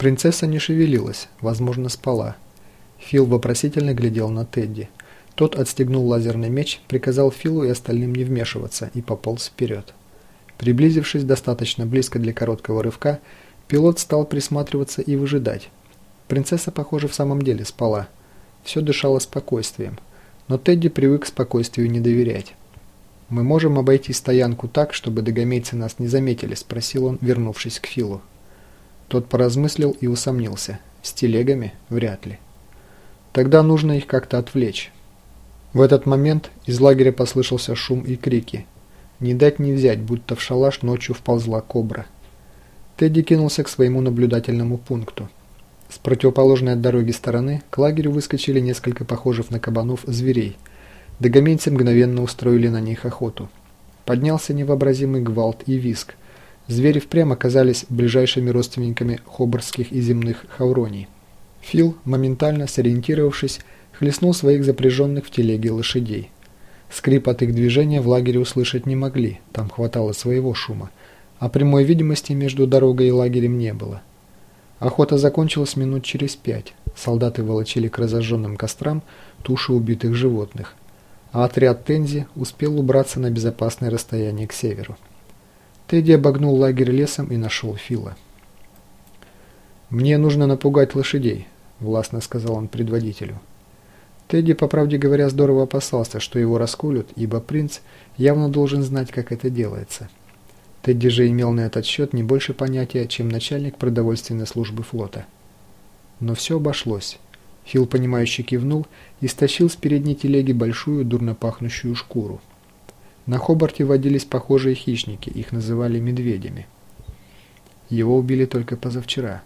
Принцесса не шевелилась, возможно, спала. Фил вопросительно глядел на Тедди. Тот отстегнул лазерный меч, приказал Филу и остальным не вмешиваться и пополз вперед. Приблизившись достаточно близко для короткого рывка, пилот стал присматриваться и выжидать. Принцесса, похоже, в самом деле спала. Все дышало спокойствием. Но Тедди привык спокойствию не доверять. «Мы можем обойти стоянку так, чтобы догомейцы нас не заметили?» – спросил он, вернувшись к Филу. Тот поразмыслил и усомнился. «С телегами? Вряд ли». «Тогда нужно их как-то отвлечь». В этот момент из лагеря послышался шум и крики. Не дать не взять, будто в шалаш ночью вползла кобра. Тедди кинулся к своему наблюдательному пункту. С противоположной от дороги стороны к лагерю выскочили несколько похожих на кабанов зверей. Догоменцы мгновенно устроили на них охоту. Поднялся невообразимый гвалт и виск. Звери впрямь оказались ближайшими родственниками хобарских и земных хавроний. Фил, моментально сориентировавшись, хлестнул своих запряженных в телеге лошадей. Скрип от их движения в лагере услышать не могли, там хватало своего шума, а прямой видимости между дорогой и лагерем не было. Охота закончилась минут через пять. Солдаты волочили к разожженным кострам туши убитых животных, а отряд Тензи успел убраться на безопасное расстояние к северу. Тедди обогнул лагерь лесом и нашел Фила. «Мне нужно напугать лошадей», – властно сказал он предводителю. Тедди, по правде говоря, здорово опасался, что его расколют, ибо принц явно должен знать, как это делается. Тедди же имел на этот счет не больше понятия, чем начальник продовольственной службы флота. Но все обошлось. Фил, понимающе кивнул и стащил с передней телеги большую, дурно пахнущую шкуру. На Хобарте водились похожие хищники, их называли медведями. Его убили только позавчера.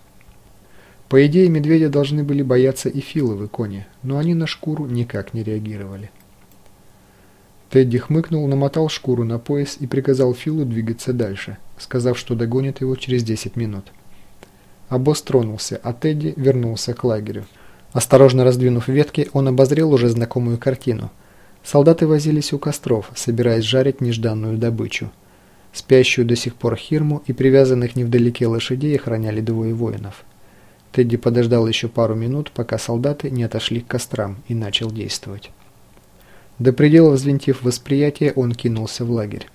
По идее, медведя должны были бояться и филовы кони, но они на шкуру никак не реагировали. Тедди хмыкнул, намотал шкуру на пояс и приказал Филу двигаться дальше, сказав, что догонит его через 10 минут. Босс тронулся, а Тедди вернулся к лагерю. Осторожно раздвинув ветки, он обозрел уже знакомую картину. Солдаты возились у костров, собираясь жарить нежданную добычу. Спящую до сих пор Хирму и привязанных невдалеке лошадей охраняли двое воинов. Тедди подождал еще пару минут, пока солдаты не отошли к кострам и начал действовать. До предела взвинтив восприятие, он кинулся в лагерь.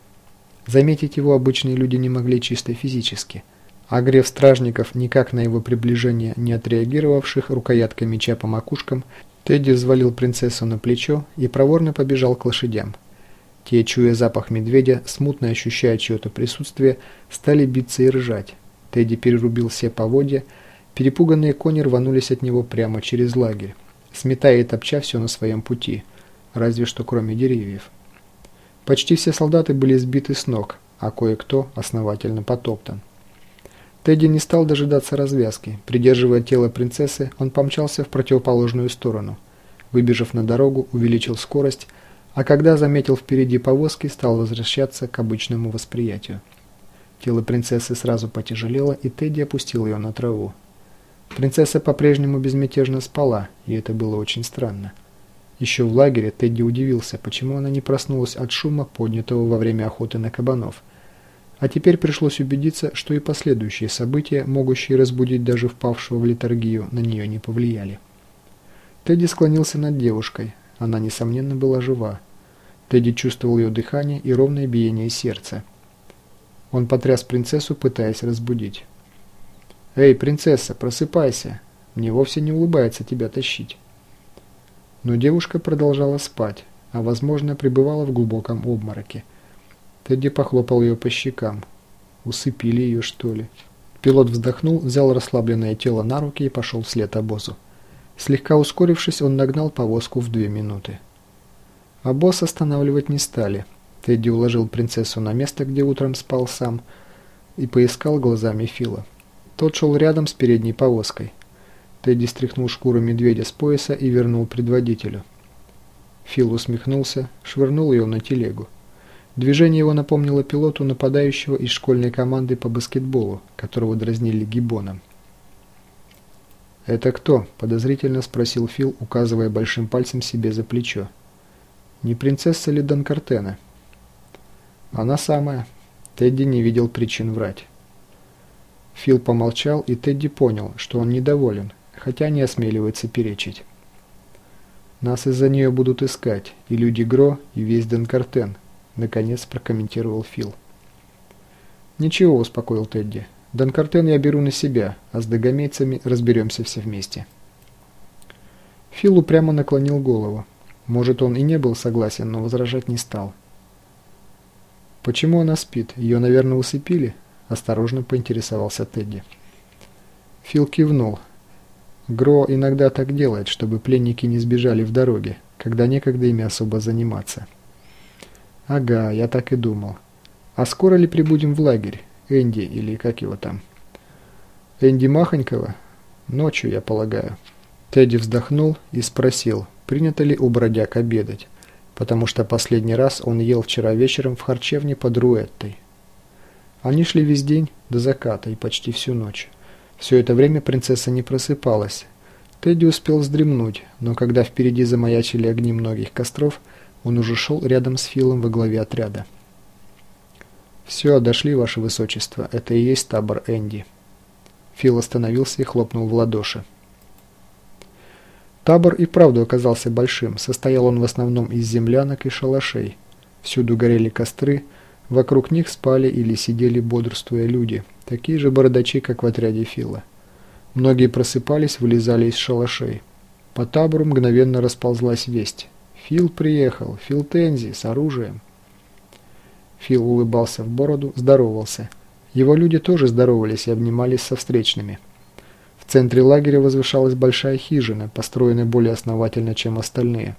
Заметить его обычные люди не могли чисто физически. А грев стражников, никак на его приближение не отреагировавших рукояткой меча по макушкам, Тедди взвалил принцессу на плечо и проворно побежал к лошадям. Те, чуя запах медведя, смутно ощущая чье-то присутствие, стали биться и ржать. Тедди перерубил все поводья, Перепуганные кони рванулись от него прямо через лагерь, сметая и топча все на своем пути, разве что кроме деревьев. Почти все солдаты были сбиты с ног, а кое-кто основательно потоптан. Тедди не стал дожидаться развязки. Придерживая тело принцессы, он помчался в противоположную сторону. Выбежав на дорогу, увеличил скорость, а когда заметил впереди повозки, стал возвращаться к обычному восприятию. Тело принцессы сразу потяжелело, и Тедди опустил ее на траву. Принцесса по-прежнему безмятежно спала, и это было очень странно. Еще в лагере Тедди удивился, почему она не проснулась от шума, поднятого во время охоты на кабанов. А теперь пришлось убедиться, что и последующие события, могущие разбудить даже впавшего в литургию, на нее не повлияли. Тедди склонился над девушкой. Она, несомненно, была жива. Тедди чувствовал ее дыхание и ровное биение сердца. Он потряс принцессу, пытаясь разбудить. «Эй, принцесса, просыпайся! Мне вовсе не улыбается тебя тащить». Но девушка продолжала спать, а, возможно, пребывала в глубоком обмороке. Тедди похлопал ее по щекам. Усыпили ее, что ли? Пилот вздохнул, взял расслабленное тело на руки и пошел вслед обозу. Слегка ускорившись, он нагнал повозку в две минуты. А босс останавливать не стали. Тедди уложил принцессу на место, где утром спал сам, и поискал глазами Фила. Тот шел рядом с передней повозкой. Тедди стряхнул шкуру медведя с пояса и вернул предводителю. Фил усмехнулся, швырнул ее на телегу. Движение его напомнило пилоту нападающего из школьной команды по баскетболу, которого дразнили гибоном. «Это кто?» – подозрительно спросил Фил, указывая большим пальцем себе за плечо. «Не принцесса ли Донкартена?» «Она самая». Тедди не видел причин врать. Фил помолчал, и Тедди понял, что он недоволен, хотя не осмеливается перечить. «Нас из-за нее будут искать, и люди Гро, и весь Денкартен», — наконец прокомментировал Фил. «Ничего», — успокоил Тедди. «Денкартен я беру на себя, а с догомейцами разберемся все вместе». Фил упрямо наклонил голову. Может, он и не был согласен, но возражать не стал. «Почему она спит? Ее, наверное, усыпили?» – осторожно поинтересовался Тедди. Фил кивнул, Гро иногда так делает, чтобы пленники не сбежали в дороге, когда некогда ими особо заниматься. Ага, я так и думал. А скоро ли прибудем в лагерь? Энди или как его там? Энди Махонькова? Ночью, я полагаю. Тедди вздохнул и спросил, принято ли у бродяг обедать, потому что последний раз он ел вчера вечером в харчевне под Руэттой. Они шли весь день до заката и почти всю ночь. Все это время принцесса не просыпалась. Тедди успел вздремнуть, но когда впереди замаячили огни многих костров, он уже шел рядом с Филом во главе отряда. «Все, дошли, ваше высочество, это и есть табор Энди». Фил остановился и хлопнул в ладоши. Табор и правду оказался большим, состоял он в основном из землянок и шалашей. Всюду горели костры, вокруг них спали или сидели бодрствуя люди – Такие же бородачи, как в отряде Фила. Многие просыпались, вылезали из шалашей. По табору мгновенно расползлась весть. Фил приехал, Фил Тензи, с оружием. Фил улыбался в бороду, здоровался. Его люди тоже здоровались и обнимались со встречными. В центре лагеря возвышалась большая хижина, построенная более основательно, чем остальные.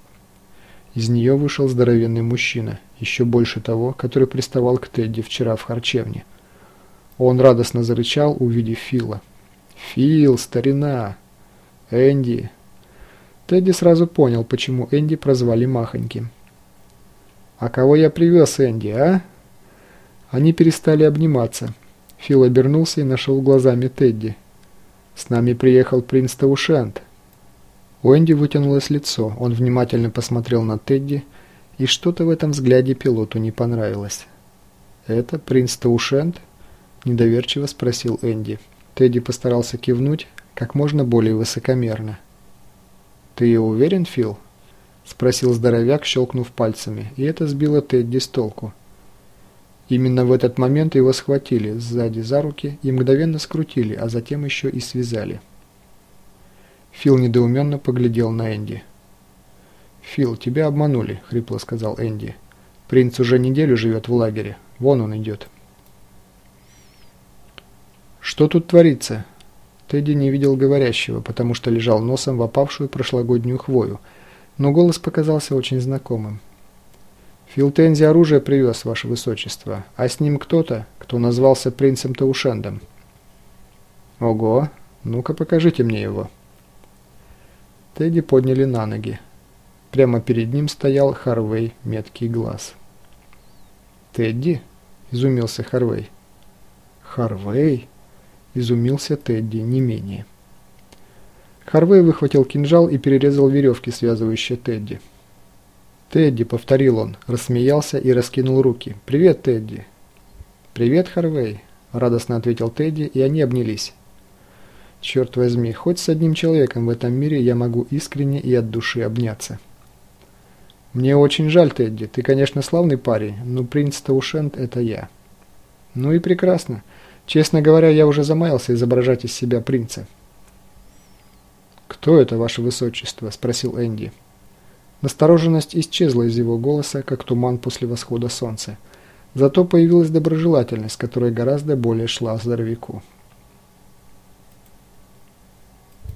Из нее вышел здоровенный мужчина, еще больше того, который приставал к Тедди вчера в харчевне. Он радостно зарычал, увидев Фила. «Фил, старина! Энди!» Тедди сразу понял, почему Энди прозвали Махоньким. «А кого я привез, Энди, а?» Они перестали обниматься. Фил обернулся и нашел глазами Тедди. «С нами приехал принц Таушент». У Энди вытянулось лицо, он внимательно посмотрел на Тедди, и что-то в этом взгляде пилоту не понравилось. «Это принц Таушент?» – недоверчиво спросил Энди. Тедди постарался кивнуть как можно более высокомерно. «Ты уверен, Фил?» – спросил здоровяк, щелкнув пальцами, и это сбило Тедди с толку. Именно в этот момент его схватили сзади за руки и мгновенно скрутили, а затем еще и связали. Фил недоуменно поглядел на Энди. «Фил, тебя обманули», – хрипло сказал Энди. «Принц уже неделю живет в лагере. Вон он идет». «Что тут творится?» Тедди не видел говорящего, потому что лежал носом в опавшую прошлогоднюю хвою, но голос показался очень знакомым. «Филтензи оружие привез, ваше высочество, а с ним кто-то, кто назвался принцем Таушендом». «Ого! Ну-ка покажите мне его». Тедди подняли на ноги. Прямо перед ним стоял Харвей, меткий глаз. «Тедди?» – изумился Харвей. «Харвей?» – изумился Тедди не менее. Харвей выхватил кинжал и перерезал веревки, связывающие Тедди. «Тедди», – повторил он, рассмеялся и раскинул руки. «Привет, Тедди!» «Привет, Харвей!» – радостно ответил Тедди, и они обнялись. «Черт возьми, хоть с одним человеком в этом мире я могу искренне и от души обняться». «Мне очень жаль, Тедди. Ты, конечно, славный парень, но принц Таушент – это я». «Ну и прекрасно. Честно говоря, я уже замаялся изображать из себя принца. «Кто это, ваше высочество?» – спросил Энди. Настороженность исчезла из его голоса, как туман после восхода солнца. Зато появилась доброжелательность, которая гораздо более шла здоровяку.